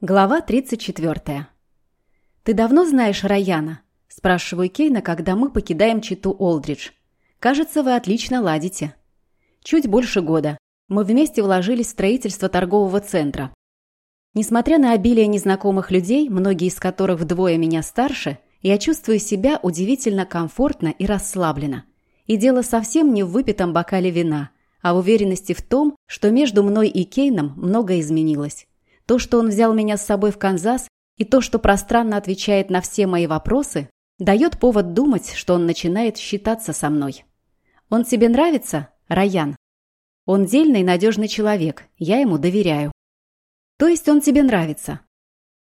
Глава 34. «Ты давно знаешь Раяна?» – спрашиваю Кейна, когда мы покидаем читу Олдридж. «Кажется, вы отлично ладите». Чуть больше года. Мы вместе вложились в строительство торгового центра. Несмотря на обилие незнакомых людей, многие из которых вдвое меня старше, я чувствую себя удивительно комфортно и расслабленно. И дело совсем не в выпитом бокале вина, а в уверенности в том, что между мной и Кейном многое изменилось. То, что он взял меня с собой в Канзас, и то, что пространно отвечает на все мои вопросы, дает повод думать, что он начинает считаться со мной. «Он тебе нравится, Раян?» «Он дельный и надежный человек, я ему доверяю». «То есть он тебе нравится?»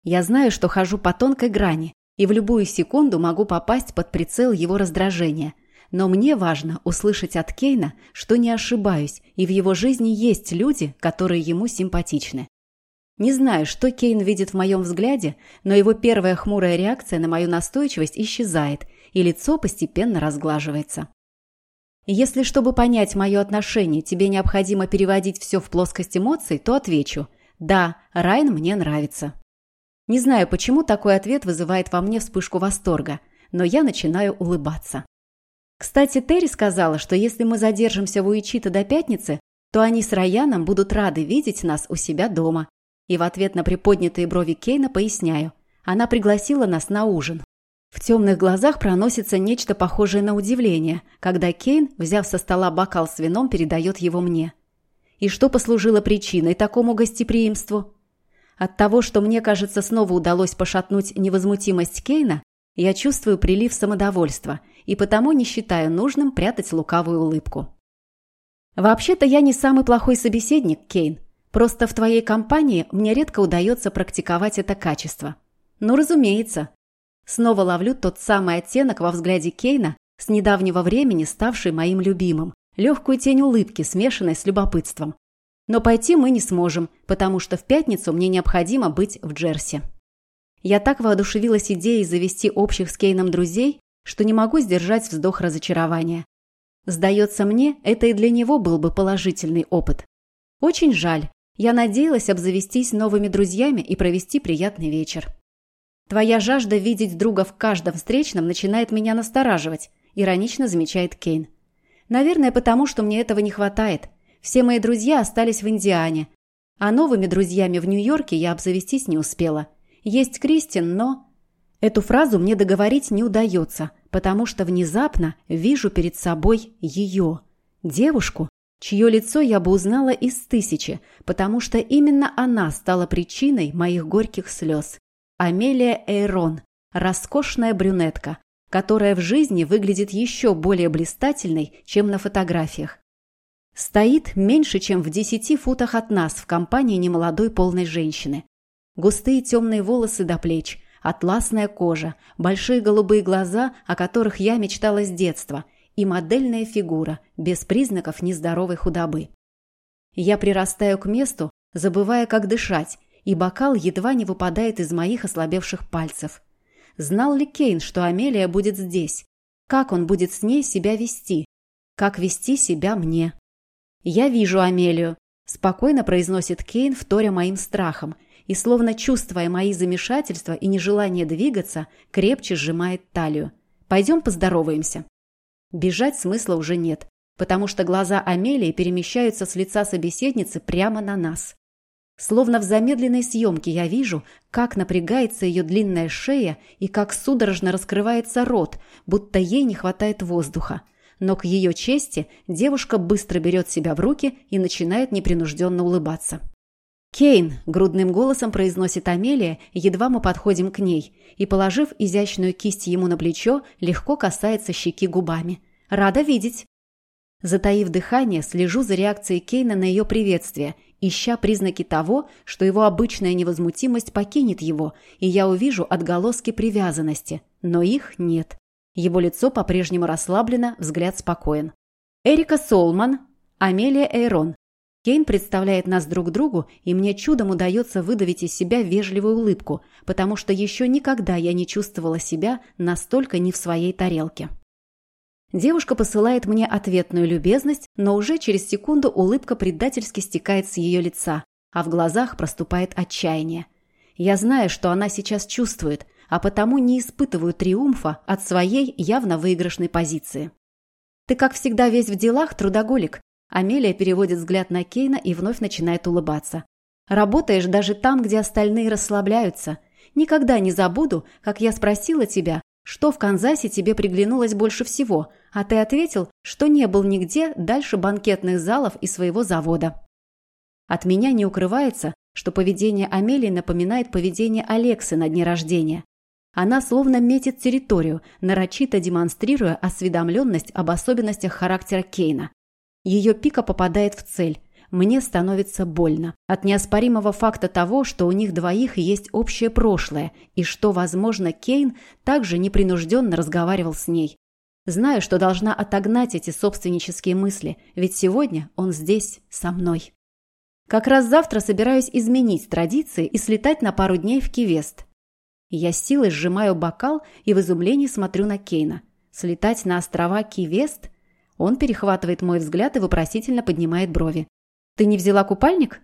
«Я знаю, что хожу по тонкой грани, и в любую секунду могу попасть под прицел его раздражения. Но мне важно услышать от Кейна, что не ошибаюсь, и в его жизни есть люди, которые ему симпатичны. Не знаю, что Кейн видит в моем взгляде, но его первая хмурая реакция на мою настойчивость исчезает, и лицо постепенно разглаживается. Если, чтобы понять мое отношение, тебе необходимо переводить все в плоскость эмоций, то отвечу «Да, Райан мне нравится». Не знаю, почему такой ответ вызывает во мне вспышку восторга, но я начинаю улыбаться. Кстати, Терри сказала, что если мы задержимся в Уичита до пятницы, то они с Раяном будут рады видеть нас у себя дома, и в ответ на приподнятые брови Кейна поясняю. Она пригласила нас на ужин. В темных глазах проносится нечто похожее на удивление, когда Кейн, взяв со стола бокал с вином, передает его мне. И что послужило причиной такому гостеприимству? От того, что мне кажется, снова удалось пошатнуть невозмутимость Кейна, я чувствую прилив самодовольства и потому не считаю нужным прятать лукавую улыбку. Вообще-то я не самый плохой собеседник, Кейн, Просто в твоей компании мне редко удается практиковать это качество. Ну, разумеется. Снова ловлю тот самый оттенок во взгляде Кейна, с недавнего времени ставший моим любимым, легкую тень улыбки, смешанной с любопытством. Но пойти мы не сможем, потому что в пятницу мне необходимо быть в Джерси. Я так воодушевилась идеей завести общих с Кейном друзей, что не могу сдержать вздох разочарования. Сдается мне, это и для него был бы положительный опыт. Очень жаль, я надеялась обзавестись новыми друзьями и провести приятный вечер. «Твоя жажда видеть друга в каждом встречном начинает меня настораживать», – иронично замечает Кейн. «Наверное, потому что мне этого не хватает. Все мои друзья остались в Индиане, а новыми друзьями в Нью-Йорке я обзавестись не успела. Есть Кристин, но...» Эту фразу мне договорить не удается, потому что внезапно вижу перед собой ее, девушку, чье лицо я бы узнала из тысячи, потому что именно она стала причиной моих горьких слез. Амелия Эйрон, роскошная брюнетка, которая в жизни выглядит еще более блистательной, чем на фотографиях. Стоит меньше, чем в десяти футах от нас в компании немолодой полной женщины. Густые темные волосы до плеч, атласная кожа, большие голубые глаза, о которых я мечтала с детства, и модельная фигура, без признаков нездоровой худобы. Я прирастаю к месту, забывая, как дышать, и бокал едва не выпадает из моих ослабевших пальцев. Знал ли Кейн, что Амелия будет здесь? Как он будет с ней себя вести? Как вести себя мне? «Я вижу Амелию», – спокойно произносит Кейн, вторя моим страхом, и, словно чувствуя мои замешательства и нежелание двигаться, крепче сжимает талию. «Пойдем поздороваемся». Бежать смысла уже нет, потому что глаза Амелии перемещаются с лица собеседницы прямо на нас. Словно в замедленной съемке я вижу, как напрягается ее длинная шея и как судорожно раскрывается рот, будто ей не хватает воздуха. Но к ее чести девушка быстро берет себя в руки и начинает непринужденно улыбаться. «Кейн!» – грудным голосом произносит Амелия, едва мы подходим к ней, и, положив изящную кисть ему на плечо, легко касается щеки губами. «Рада видеть!» Затаив дыхание, слежу за реакцией Кейна на ее приветствие, ища признаки того, что его обычная невозмутимость покинет его, и я увижу отголоски привязанности, но их нет. Его лицо по-прежнему расслаблено, взгляд спокоен. Эрика Солман, Амелия Эйрон, Кейн представляет нас друг другу, и мне чудом удается выдавить из себя вежливую улыбку, потому что еще никогда я не чувствовала себя настолько не в своей тарелке. Девушка посылает мне ответную любезность, но уже через секунду улыбка предательски стекает с ее лица, а в глазах проступает отчаяние. Я знаю, что она сейчас чувствует, а потому не испытываю триумфа от своей явно выигрышной позиции. «Ты, как всегда, весь в делах, трудоголик», Амелия переводит взгляд на Кейна и вновь начинает улыбаться. «Работаешь даже там, где остальные расслабляются. Никогда не забуду, как я спросила тебя, что в Канзасе тебе приглянулось больше всего, а ты ответил, что не был нигде дальше банкетных залов и своего завода. От меня не укрывается, что поведение Амелии напоминает поведение Алексы на дне рождения. Она словно метит территорию, нарочито демонстрируя осведомленность об особенностях характера Кейна. Ее пика попадает в цель. Мне становится больно. От неоспоримого факта того, что у них двоих есть общее прошлое, и что, возможно, Кейн также непринужденно разговаривал с ней. Знаю, что должна отогнать эти собственнические мысли, ведь сегодня он здесь, со мной. Как раз завтра собираюсь изменить традиции и слетать на пару дней в Кивест. Я силой сжимаю бокал и в изумлении смотрю на Кейна. Слетать на острова Кивест? Он перехватывает мой взгляд и вопросительно поднимает брови. «Ты не взяла купальник?»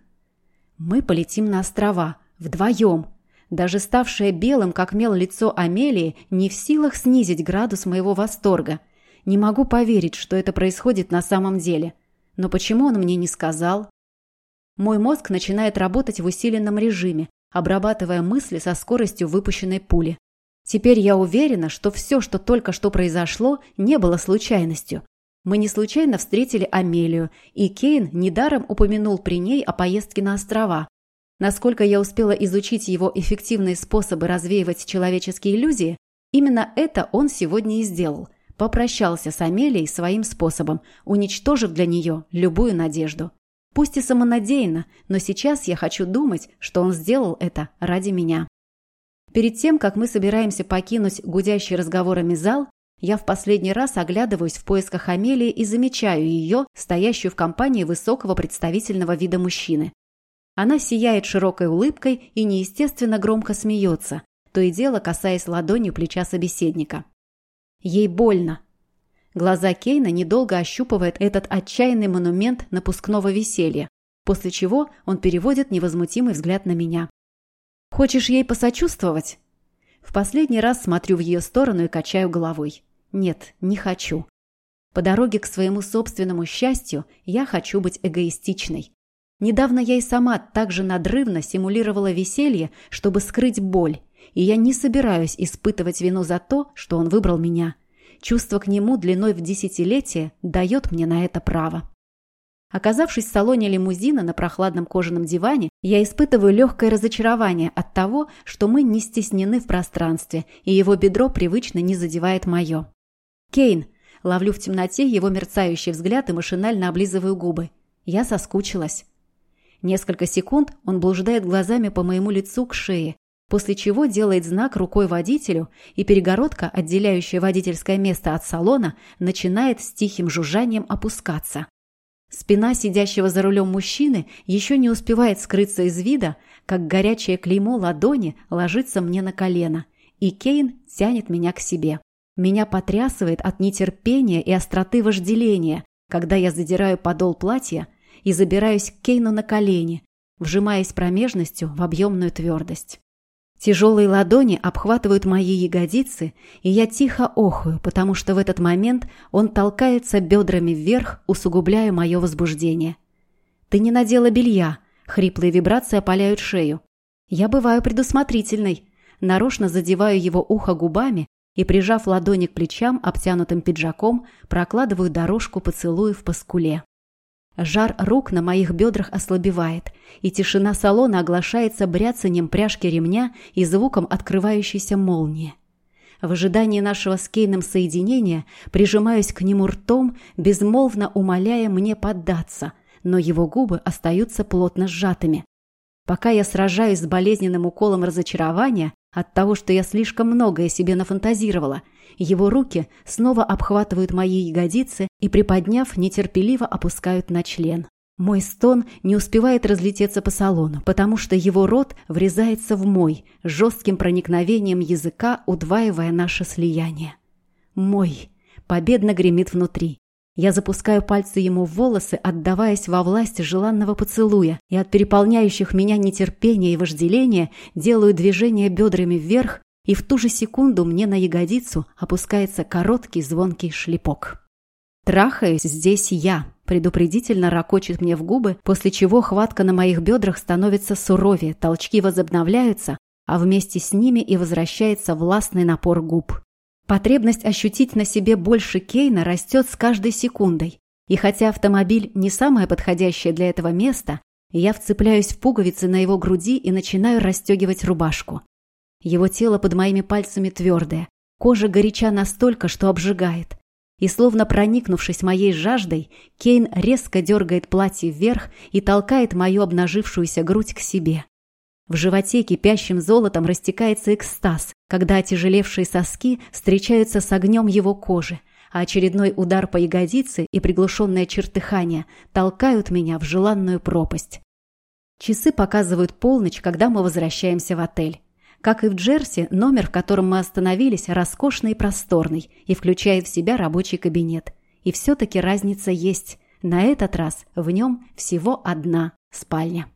Мы полетим на острова. Вдвоем. Даже ставшее белым, как мел лицо Амелии, не в силах снизить градус моего восторга. Не могу поверить, что это происходит на самом деле. Но почему он мне не сказал? Мой мозг начинает работать в усиленном режиме, обрабатывая мысли со скоростью выпущенной пули. Теперь я уверена, что все, что только что произошло, не было случайностью. Мы не случайно встретили Амелию, и Кейн недаром упомянул при ней о поездке на острова. Насколько я успела изучить его эффективные способы развеивать человеческие иллюзии, именно это он сегодня и сделал. Попрощался с Амелией своим способом, уничтожив для нее любую надежду. Пусть и самонадеянно, но сейчас я хочу думать, что он сделал это ради меня. Перед тем, как мы собираемся покинуть гудящий разговорами зал, я в последний раз оглядываюсь в поисках Амелии и замечаю ее, стоящую в компании высокого представительного вида мужчины. Она сияет широкой улыбкой и неестественно громко смеется, то и дело касаясь ладонью плеча собеседника. Ей больно, Глаза Кейна недолго ощупывают этот отчаянный монумент напускного веселья, после чего он переводит невозмутимый взгляд на меня. «Хочешь ей посочувствовать?» В последний раз смотрю в ее сторону и качаю головой. «Нет, не хочу. По дороге к своему собственному счастью я хочу быть эгоистичной. Недавно я и сама так же надрывно симулировала веселье, чтобы скрыть боль, и я не собираюсь испытывать вину за то, что он выбрал меня. Чувство к нему длиной в десятилетие дает мне на это право. Оказавшись в салоне лимузина на прохладном кожаном диване, я испытываю легкое разочарование от того, что мы не стеснены в пространстве, и его бедро привычно не задевает мое. «Кейн!» Ловлю в темноте его мерцающий взгляд и машинально облизываю губы. Я соскучилась. Несколько секунд он блуждает глазами по моему лицу к шее, после чего делает знак рукой водителю, и перегородка, отделяющая водительское место от салона, начинает с тихим жужжанием опускаться. Спина сидящего за рулем мужчины еще не успевает скрыться из вида, как горячее клеймо ладони ложится мне на колено, и Кейн тянет меня к себе. Меня потрясывает от нетерпения и остроты вожделения, когда я задираю подол платья и забираюсь к Кейну на колени, вжимаясь промежностью в объемную твердость. Тяжелые ладони обхватывают мои ягодицы, и я тихо охую, потому что в этот момент он толкается бедрами вверх, усугубляя мое возбуждение. «Ты не надела белья», — хриплые вибрации опаляют шею. Я бываю предусмотрительной, нарочно задеваю его ухо губами и, прижав ладони к плечам, обтянутым пиджаком, прокладываю дорожку поцелуев по скуле. Жар рук на моих бедрах ослабевает, и тишина салона оглашается бряцанием пряжки ремня и звуком открывающейся молнии. В ожидании нашего с Кейном соединения прижимаюсь к нему ртом, безмолвно умоляя мне поддаться, но его губы остаются плотно сжатыми. Пока я сражаюсь с болезненным уколом разочарования от того, что я слишком многое себе нафантазировала, его руки снова обхватывают мои ягодицы и, приподняв, нетерпеливо опускают на член. Мой стон не успевает разлететься по салону, потому что его рот врезается в мой, жестким проникновением языка удваивая наше слияние. Мой победно гремит внутри. Я запускаю пальцы ему в волосы, отдаваясь во власть желанного поцелуя, и от переполняющих меня нетерпения и вожделения делаю движение бедрами вверх, и в ту же секунду мне на ягодицу опускается короткий звонкий шлепок. Трахаюсь здесь я, предупредительно ракочет мне в губы, после чего хватка на моих бедрах становится суровее, толчки возобновляются, а вместе с ними и возвращается властный напор губ. Потребность ощутить на себе больше Кейна растет с каждой секундой. И хотя автомобиль не самое подходящее для этого место, я вцепляюсь в пуговицы на его груди и начинаю расстегивать рубашку. Его тело под моими пальцами твердое, кожа горяча настолько, что обжигает. И словно проникнувшись моей жаждой, Кейн резко дергает платье вверх и толкает мою обнажившуюся грудь к себе. В животе кипящим золотом растекается экстаз, когда отяжелевшие соски встречаются с огнем его кожи, а очередной удар по ягодице и приглушенное чертыхание толкают меня в желанную пропасть. Часы показывают полночь, когда мы возвращаемся в отель. Как и в Джерси, номер, в котором мы остановились, роскошный и просторный и включает в себя рабочий кабинет. И все-таки разница есть. На этот раз в нем всего одна спальня.